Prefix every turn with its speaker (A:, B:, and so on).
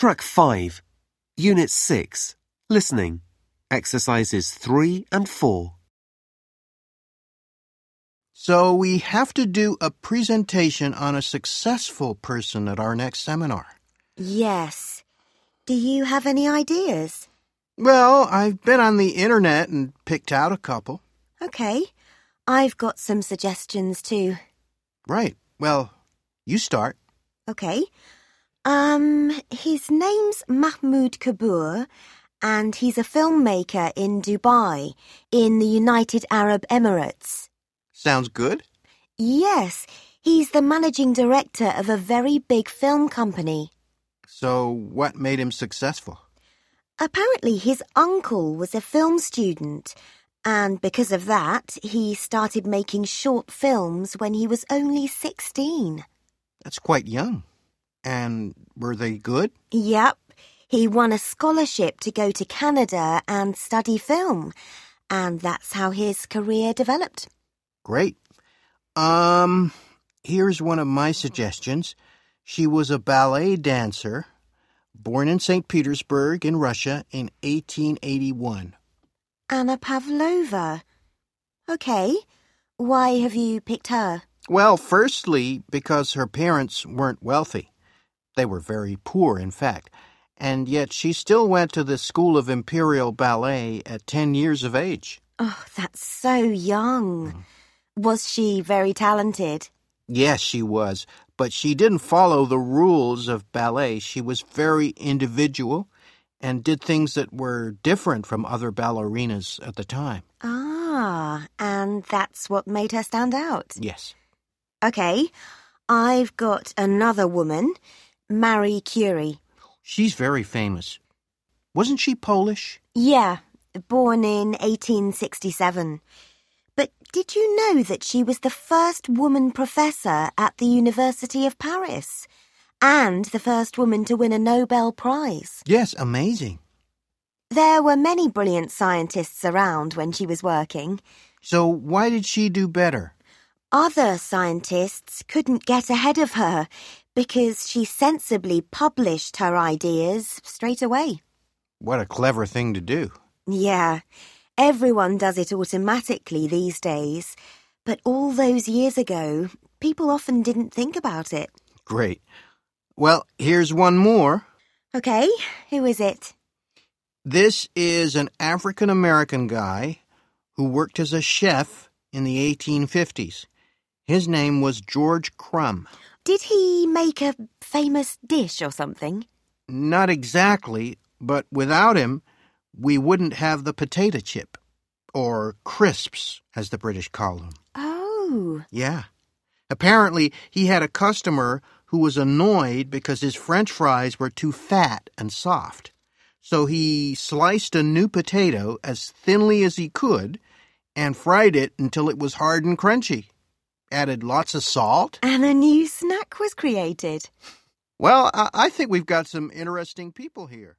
A: Track 5, Unit 6, Listening, Exercises 3 and 4.
B: So we have to do a presentation on a successful person at our next seminar.
C: Yes. Do you have any ideas?
B: Well, I've been on the internet and picked out a couple.
C: Okay. I've got some suggestions too.
B: Right. Well, you start.
C: Okay. Um, his name's Mahmoud Kaabour, and he's a filmmaker in Dubai, in the United Arab Emirates.
B: Sounds good.
C: Yes, he's the managing director of a very big film company.
B: So, what made him successful?
C: Apparently, his uncle was a film student, and because of that, he started making short films when he was only 16.
B: That's quite young. And were they good?
C: Yep, he won a scholarship to go to Canada and study film, and that's how his career developed.
B: Great. Um, here's one of my suggestions. She was a ballet dancer, born in St. Petersburg in Russia in 1881.
C: Anna Pavlova. Okay, why have you picked her?
B: Well, firstly, because her parents weren't wealthy. They were very poor, in fact. And yet she still went to the School of Imperial Ballet at 10 years of age.
C: Oh, that's so young. Was she very talented?
B: Yes, she was, but she didn't follow the rules of ballet. She was very individual and did things that were different from other ballerinas at the time.
C: Ah, and that's what made her stand out.
B: Yes.
C: Okay, I've got another woman, Marie Curie.
B: She's very famous. Wasn't she Polish?
C: Yeah, born in 1867. But did you know that she was the first woman professor at the University of Paris? And the first woman to win a Nobel Prize.
B: Yes, amazing.
C: There were many brilliant scientists around when she was working.
B: So why did she do better?
C: Other scientists couldn't get ahead of her because she sensibly published her ideas straight away.
B: What a clever thing to do.
C: Yeah, everyone does it automatically these days. But all those years ago, people often didn't think about it.
B: Great. Well, here's one more.
C: Okay, who is it?
B: This is an African American guy who worked as a chef in the 1850s. His name was George Crum.
C: Did he make a famous dish or something?
B: Not exactly, but without him, we wouldn't have the potato chip, or crisps, as the British call them.
C: Oh,
B: Yeah. Apparently, he had a customer who was annoyed because his french fries were too fat and soft. So he sliced a new potato as thinly as he could and fried it until it was hard and crunchy. Added lots of salt.
C: and a new snack was created.
B: Well, I, I think we've got some interesting people here.